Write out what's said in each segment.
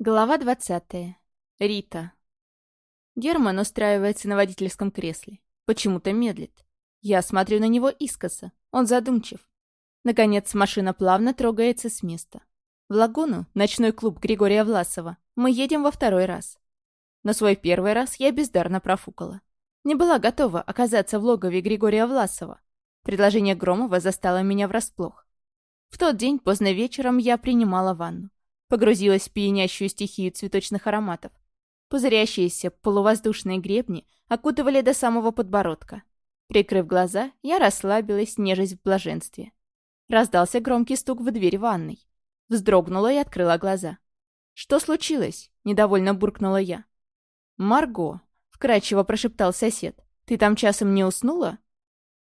Глава 20. Рита. Герман устраивается на водительском кресле. Почему-то медлит. Я смотрю на него искоса. Он задумчив. Наконец, машина плавно трогается с места. В Лагуну, ночной клуб Григория Власова, мы едем во второй раз. Но свой первый раз я бездарно профукала. Не была готова оказаться в логове Григория Власова. Предложение Громова застало меня врасплох. В тот день поздно вечером я принимала ванну. Погрузилась в пьянящую стихию цветочных ароматов. Пузырящиеся полувоздушные гребни окутывали до самого подбородка. Прикрыв глаза, я расслабилась, нежесть в блаженстве. Раздался громкий стук в дверь ванной. Вздрогнула и открыла глаза. «Что случилось?» — недовольно буркнула я. «Марго», — вкрадчиво прошептал сосед, — «ты там часом не уснула?»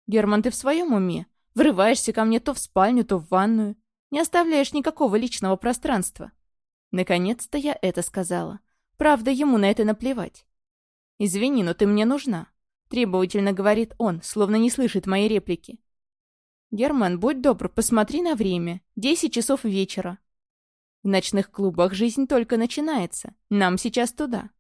«Герман, ты в своем уме? Врываешься ко мне то в спальню, то в ванную. Не оставляешь никакого личного пространства. Наконец-то я это сказала. Правда, ему на это наплевать. «Извини, но ты мне нужна», — требовательно говорит он, словно не слышит моей реплики. «Герман, будь добр, посмотри на время. Десять часов вечера». В ночных клубах жизнь только начинается. Нам сейчас туда.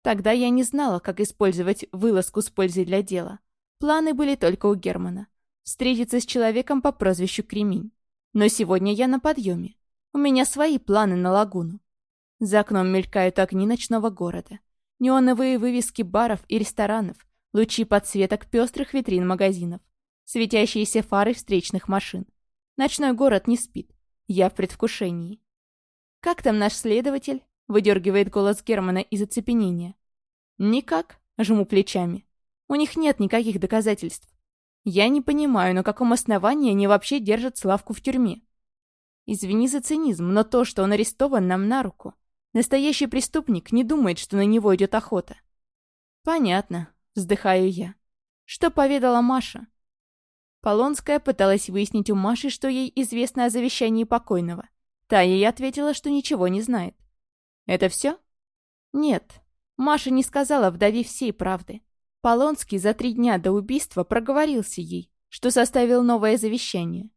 Тогда я не знала, как использовать вылазку с пользой для дела. Планы были только у Германа. Встретиться с человеком по прозвищу Кремень. Но сегодня я на подъеме. У меня свои планы на лагуну. За окном мелькают огни ночного города. Неоновые вывески баров и ресторанов, лучи подсветок пестрых витрин магазинов, светящиеся фары встречных машин. Ночной город не спит. Я в предвкушении. «Как там наш следователь?» — выдергивает голос Германа из оцепенения. «Никак», — жму плечами. «У них нет никаких доказательств. Я не понимаю, на каком основании они вообще держат Славку в тюрьме. Извини за цинизм, но то, что он арестован, нам на руку. Настоящий преступник не думает, что на него идет охота. Понятно, вздыхаю я. Что поведала Маша? Полонская пыталась выяснить у Маши, что ей известно о завещании покойного. Та ей ответила, что ничего не знает. Это все? Нет. Маша не сказала вдове всей правды. Полонский за три дня до убийства проговорился ей, что составил новое завещание.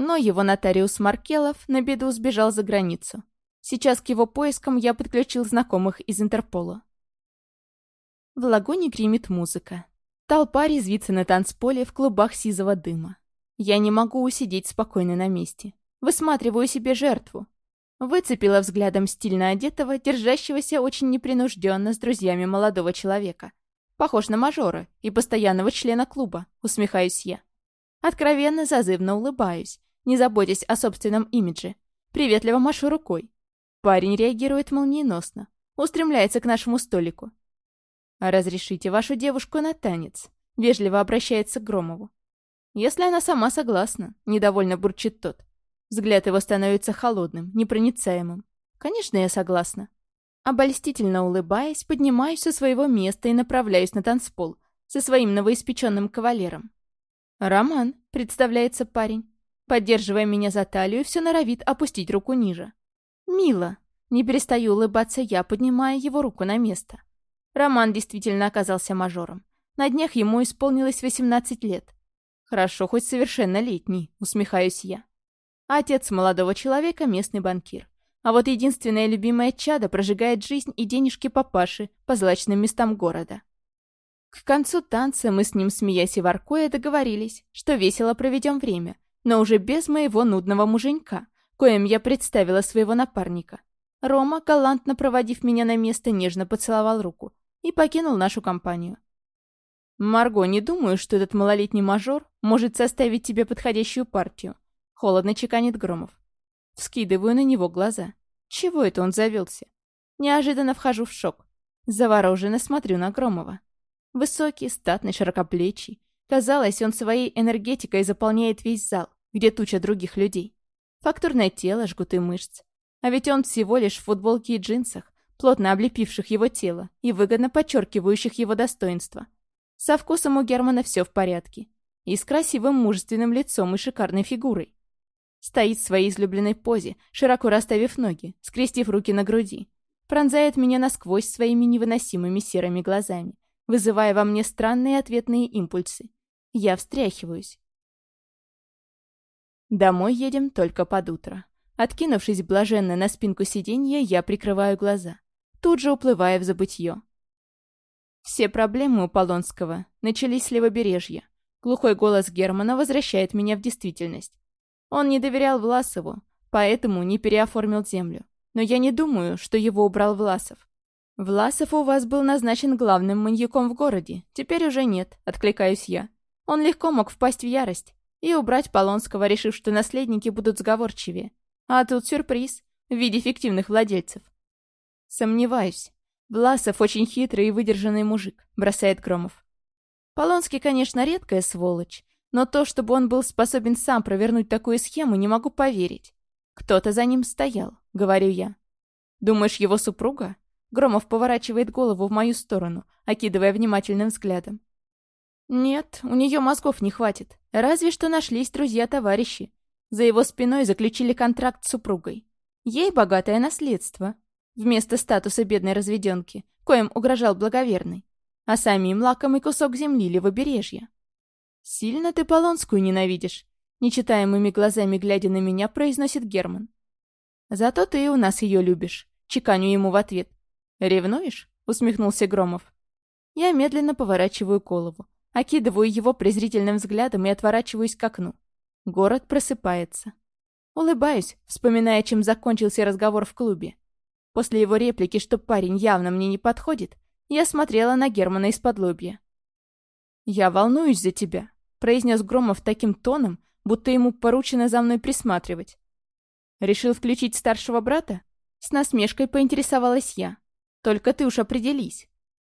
Но его нотариус Маркелов на беду сбежал за границу. Сейчас к его поискам я подключил знакомых из Интерпола. В лагуне гремит музыка. Толпа резвится на танцполе в клубах сизого дыма. Я не могу усидеть спокойно на месте. Высматриваю себе жертву. Выцепила взглядом стильно одетого, держащегося очень непринужденно с друзьями молодого человека, Похож на мажора и постоянного члена клуба, усмехаюсь я. Откровенно зазывно улыбаюсь, не заботясь о собственном имидже. Приветливо машу рукой. Парень реагирует молниеносно, устремляется к нашему столику. «Разрешите вашу девушку на танец», — вежливо обращается к Громову. «Если она сама согласна», — недовольно бурчит тот. Взгляд его становится холодным, непроницаемым. «Конечно, я согласна». Обольстительно улыбаясь, поднимаюсь со своего места и направляюсь на танцпол со своим новоиспеченным кавалером. «Роман», — представляется парень, поддерживая меня за талию, все норовит опустить руку ниже. «Мило», — не перестаю улыбаться я, поднимая его руку на место. Роман действительно оказался мажором. На днях ему исполнилось 18 лет. Хорошо, хоть совершеннолетний, усмехаюсь я. Отец молодого человека — местный банкир. А вот единственное любимое чадо прожигает жизнь и денежки папаши по злачным местам города. К концу танца мы с ним, смеясь и воркуя, договорились, что весело проведем время, но уже без моего нудного муженька, коим я представила своего напарника. Рома, галантно проводив меня на место, нежно поцеловал руку и покинул нашу компанию. «Марго, не думаю, что этот малолетний мажор может составить тебе подходящую партию», — холодно чеканит Громов. Вскидываю на него глаза. Чего это он завелся? Неожиданно вхожу в шок. Завороженно смотрю на Громова. Высокий, статный, широкоплечий. Казалось, он своей энергетикой заполняет весь зал, где туча других людей. Фактурное тело, жгуты мышц. А ведь он всего лишь в футболке и джинсах, плотно облепивших его тело и выгодно подчеркивающих его достоинство. Со вкусом у Германа все в порядке. И с красивым мужественным лицом и шикарной фигурой. Стоит в своей излюбленной позе, широко расставив ноги, скрестив руки на груди. Пронзает меня насквозь своими невыносимыми серыми глазами, вызывая во мне странные ответные импульсы. Я встряхиваюсь. Домой едем только под утро. Откинувшись блаженно на спинку сиденья, я прикрываю глаза, тут же уплывая в забытье. Все проблемы у Полонского начались с левобережья. Глухой голос Германа возвращает меня в действительность. Он не доверял Власову, поэтому не переоформил землю. Но я не думаю, что его убрал Власов. Власов у вас был назначен главным маньяком в городе. Теперь уже нет, откликаюсь я. Он легко мог впасть в ярость и убрать Полонского, решив, что наследники будут сговорчивее. А тут сюрприз в виде фиктивных владельцев. Сомневаюсь. Власов очень хитрый и выдержанный мужик, бросает Громов. Полонский, конечно, редкая сволочь, но то, чтобы он был способен сам провернуть такую схему, не могу поверить. Кто-то за ним стоял, говорю я. Думаешь, его супруга? Громов поворачивает голову в мою сторону, окидывая внимательным взглядом. Нет, у нее мозгов не хватит. Разве что нашлись друзья-товарищи. За его спиной заключили контракт с супругой. Ей богатое наследство. Вместо статуса бедной разведенки, коим угрожал благоверный. А самим лакомый кусок земли левобережья. «Сильно ты Полонскую ненавидишь?» Нечитаемыми глазами глядя на меня, произносит Герман. «Зато ты у нас ее любишь», — чеканю ему в ответ. «Ревнуешь?» — усмехнулся Громов. Я медленно поворачиваю голову, окидываю его презрительным взглядом и отворачиваюсь к окну. Город просыпается. Улыбаюсь, вспоминая, чем закончился разговор в клубе. После его реплики, что парень явно мне не подходит, я смотрела на Германа из-под лобья. «Я волнуюсь за тебя», — произнес Громов таким тоном, будто ему поручено за мной присматривать. «Решил включить старшего брата?» С насмешкой поинтересовалась я. «Только ты уж определись.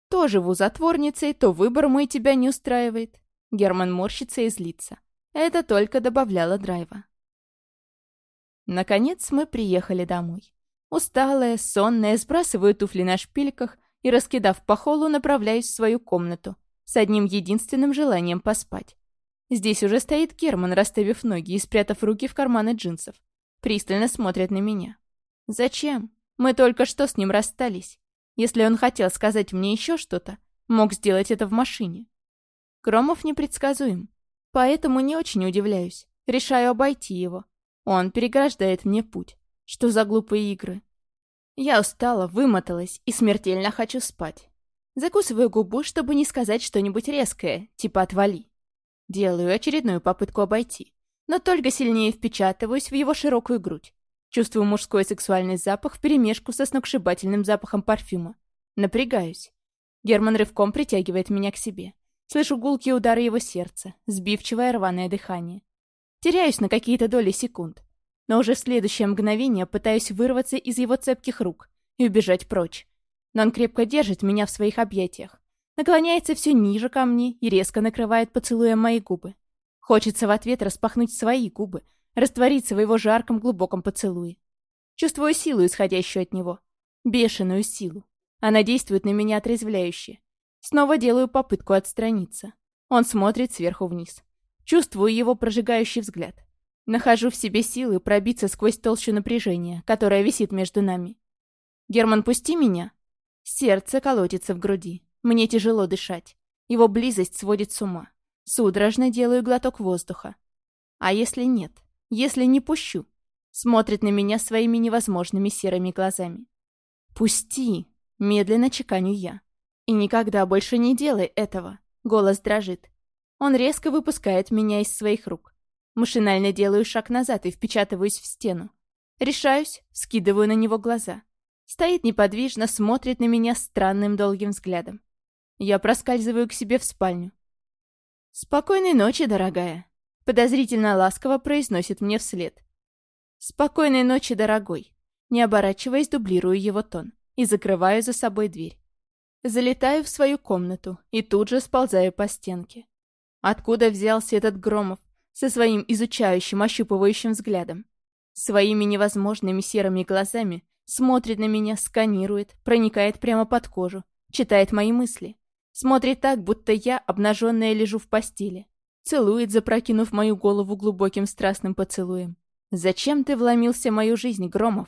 То живу затворницей, то выбор мой тебя не устраивает». Герман морщится и злится. Это только добавляло драйва. Наконец мы приехали домой. Усталая, сонная, сбрасываю туфли на шпильках и, раскидав по холлу, направляюсь в свою комнату с одним единственным желанием поспать. Здесь уже стоит Керман, расставив ноги и спрятав руки в карманы джинсов. Пристально смотрит на меня. «Зачем? Мы только что с ним расстались. Если он хотел сказать мне еще что-то, мог сделать это в машине». Громов непредсказуем. Поэтому не очень удивляюсь. Решаю обойти его. Он переграждает мне путь. Что за глупые игры? Я устала, вымоталась и смертельно хочу спать. Закусываю губу, чтобы не сказать что-нибудь резкое, типа «отвали». Делаю очередную попытку обойти, но только сильнее впечатываюсь в его широкую грудь. Чувствую мужской сексуальный запах вперемешку со сногсшибательным запахом парфюма. Напрягаюсь. Герман рывком притягивает меня к себе. Слышу гулкие удары его сердца, сбивчивое рваное дыхание. Теряюсь на какие-то доли секунд. Но уже в следующее мгновение пытаюсь вырваться из его цепких рук и убежать прочь. Но он крепко держит меня в своих объятиях. Наклоняется все ниже ко мне и резко накрывает поцелуем мои губы. Хочется в ответ распахнуть свои губы, раствориться в его жарком глубоком поцелуе. Чувствую силу, исходящую от него. Бешеную силу. Она действует на меня отрезвляюще. Снова делаю попытку отстраниться. Он смотрит сверху вниз. Чувствую его прожигающий взгляд. Нахожу в себе силы пробиться сквозь толщу напряжения, которая висит между нами. «Герман, пусти меня!» Сердце колотится в груди. Мне тяжело дышать. Его близость сводит с ума. Судорожно делаю глоток воздуха. А если нет? Если не пущу? Смотрит на меня своими невозможными серыми глазами. «Пусти!» Медленно чеканю я. И никогда больше не делай этого. Голос дрожит. Он резко выпускает меня из своих рук. Машинально делаю шаг назад и впечатываюсь в стену. Решаюсь, скидываю на него глаза. Стоит неподвижно, смотрит на меня странным долгим взглядом. Я проскальзываю к себе в спальню. «Спокойной ночи, дорогая», — подозрительно ласково произносит мне вслед. «Спокойной ночи, дорогой», не оборачиваясь, дублирую его тон и закрываю за собой дверь. Залетаю в свою комнату и тут же сползаю по стенке. Откуда взялся этот Громов со своим изучающим, ощупывающим взглядом? Своими невозможными серыми глазами смотрит на меня, сканирует, проникает прямо под кожу, читает мои мысли. Смотрит так, будто я, обнаженная, лежу в постели. Целует, запрокинув мою голову глубоким страстным поцелуем. «Зачем ты вломился в мою жизнь, Громов?»